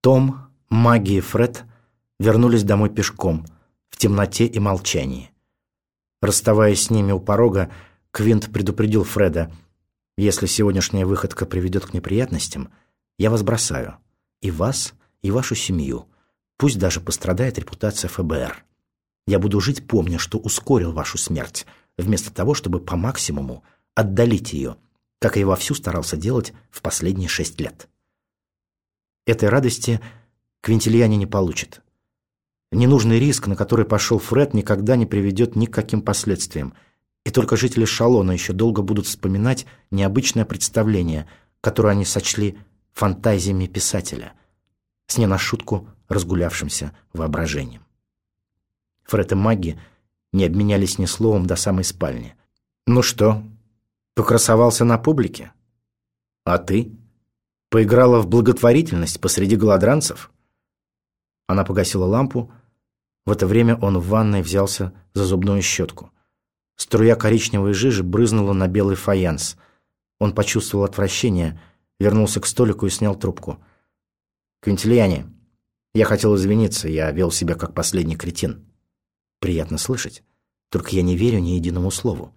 Том, Маги и Фред вернулись домой пешком, в темноте и молчании. Расставаясь с ними у порога, Квинт предупредил Фреда, «Если сегодняшняя выходка приведет к неприятностям, я вас бросаю. И вас, и вашу семью. Пусть даже пострадает репутация ФБР. Я буду жить, помня, что ускорил вашу смерть, вместо того, чтобы по максимуму отдалить ее, как я вовсю старался делать в последние шесть лет. Этой радости Квинтильяне не получит. Ненужный риск, на который пошел Фред, никогда не приведет ни к каким последствиям. И только жители Шалона еще долго будут вспоминать необычное представление, которое они сочли фантазиями писателя, с не на шутку разгулявшимся воображением. Фред и Магги не обменялись ни словом до самой спальни. «Ну что, покрасовался на публике? А ты? Поиграла в благотворительность посреди голодранцев?» Она погасила лампу. В это время он в ванной взялся за зубную щетку. Струя коричневой жижи брызнула на белый фаянс. Он почувствовал отвращение, вернулся к столику и снял трубку. «Квинтильяне, я хотел извиниться, я вел себя как последний кретин». «Приятно слышать, только я не верю ни единому слову.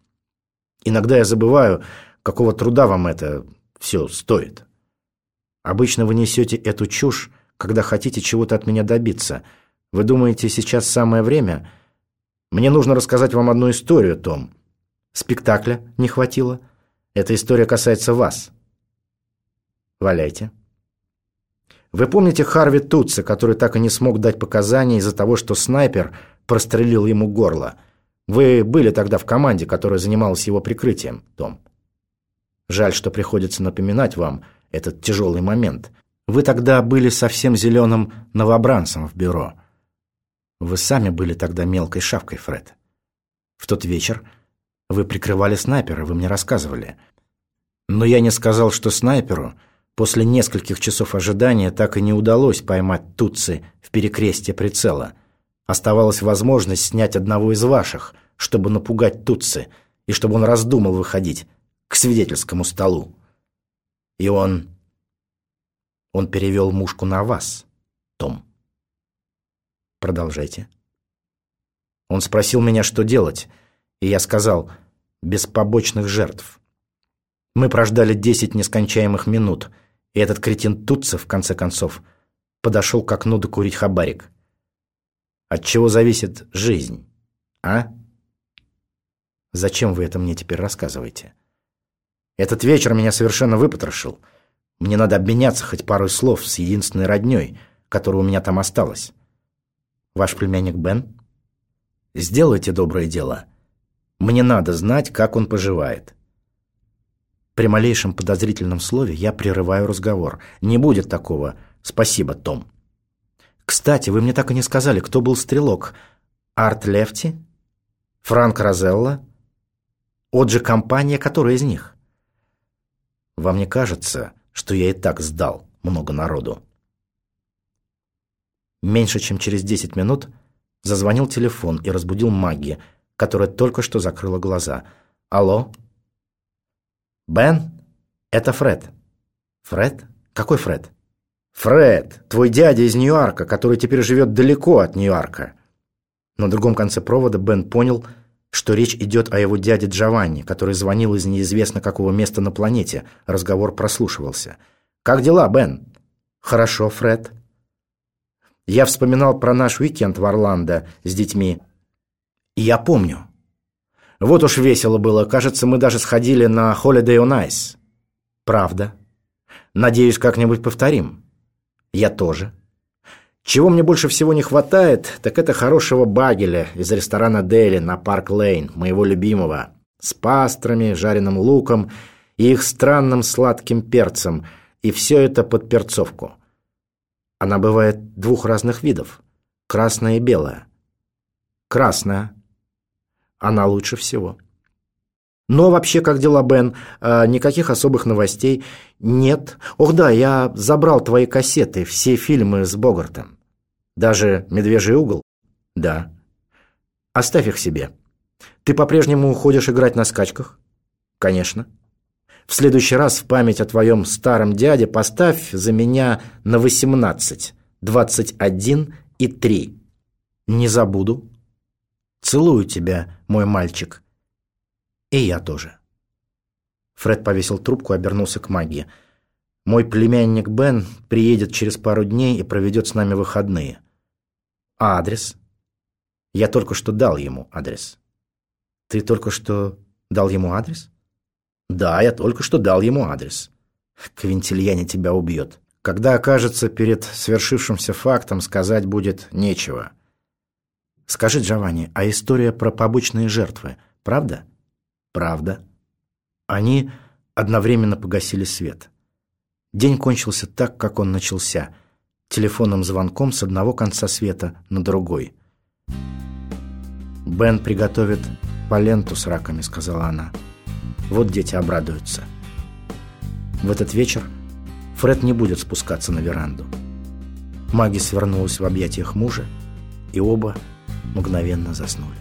Иногда я забываю, какого труда вам это все стоит. Обычно вы несете эту чушь, когда хотите чего-то от меня добиться. Вы думаете, сейчас самое время? Мне нужно рассказать вам одну историю, Том. Спектакля не хватило. Эта история касается вас. Валяйте. Вы помните Харви Тутса, который так и не смог дать показания из-за того, что снайпер прострелил ему горло? Вы были тогда в команде, которая занималась его прикрытием, Том. Жаль, что приходится напоминать вам этот тяжелый момент. Вы тогда были совсем зеленым новобранцем в бюро. Вы сами были тогда мелкой шавкой, Фред. В тот вечер вы прикрывали снайпера, вы мне рассказывали. Но я не сказал, что снайперу после нескольких часов ожидания так и не удалось поймать Тутси в перекрестье прицела. Оставалась возможность снять одного из ваших, чтобы напугать Тутси, и чтобы он раздумал выходить к свидетельскому столу. И он он перевел мушку на вас, Том. Продолжайте. Он спросил меня, что делать, и я сказал, без побочных жертв. Мы прождали десять нескончаемых минут, и этот кретин Тутцев, в конце концов, подошел к окну докурить хабарик. От чего зависит жизнь, а? Зачем вы это мне теперь рассказываете? Этот вечер меня совершенно выпотрошил — мне надо обменяться хоть парой слов с единственной роднёй, которая у меня там осталась. Ваш племянник Бен? Сделайте доброе дело. Мне надо знать, как он поживает. При малейшем подозрительном слове я прерываю разговор. Не будет такого. Спасибо, Том. Кстати, вы мне так и не сказали, кто был стрелок. Арт Лефти? Франк Розелла? Отже, компания, которая из них? Вам не кажется, что я и так сдал много народу. Меньше чем через 10 минут зазвонил телефон и разбудил Магги, которая только что закрыла глаза. «Алло?» «Бен? Это Фред». «Фред? Какой Фред?» «Фред, твой дядя из Нью-Йорка, который теперь живет далеко от Нью-Йорка». На другом конце провода Бен понял, что речь идет о его дяде Джованни, который звонил из неизвестно какого места на планете. Разговор прослушивался. «Как дела, Бен?» «Хорошо, Фред». Я вспоминал про наш уикенд в Орландо с детьми. И я помню. Вот уж весело было. Кажется, мы даже сходили на Holiday on Ice. Правда. Надеюсь, как-нибудь повторим. Я тоже. Чего мне больше всего не хватает, так это хорошего багеля из ресторана Дели на Парк-Лейн, моего любимого, с пастрами, жареным луком и их странным сладким перцем, и все это под перцовку. Она бывает двух разных видов, красная и белая. Красная. Она лучше всего. Но вообще, как дела, Бен? А, никаких особых новостей нет. Ох да, я забрал твои кассеты, все фильмы с Богартом. Даже «Медвежий угол»? Да. Оставь их себе. Ты по-прежнему уходишь играть на скачках? Конечно. В следующий раз в память о твоем старом дяде поставь за меня на 18, 21 и 3. Не забуду. Целую тебя, мой мальчик. И я тоже. Фред повесил трубку и обернулся к магии. Мой племянник Бен приедет через пару дней и проведет с нами выходные. А адрес? Я только что дал ему адрес. Ты только что дал ему адрес? Да, я только что дал ему адрес. Квинтильяне тебя убьет. Когда окажется перед свершившимся фактом, сказать будет нечего. Скажи, Джованни, а история про побочные жертвы, правда? Правда. Они одновременно погасили свет. День кончился так, как он начался, телефонным звонком с одного конца света на другой. «Бен приготовит поленту с раками», — сказала она. «Вот дети обрадуются». В этот вечер Фред не будет спускаться на веранду. Маги свернулась в объятиях мужа, и оба мгновенно заснули.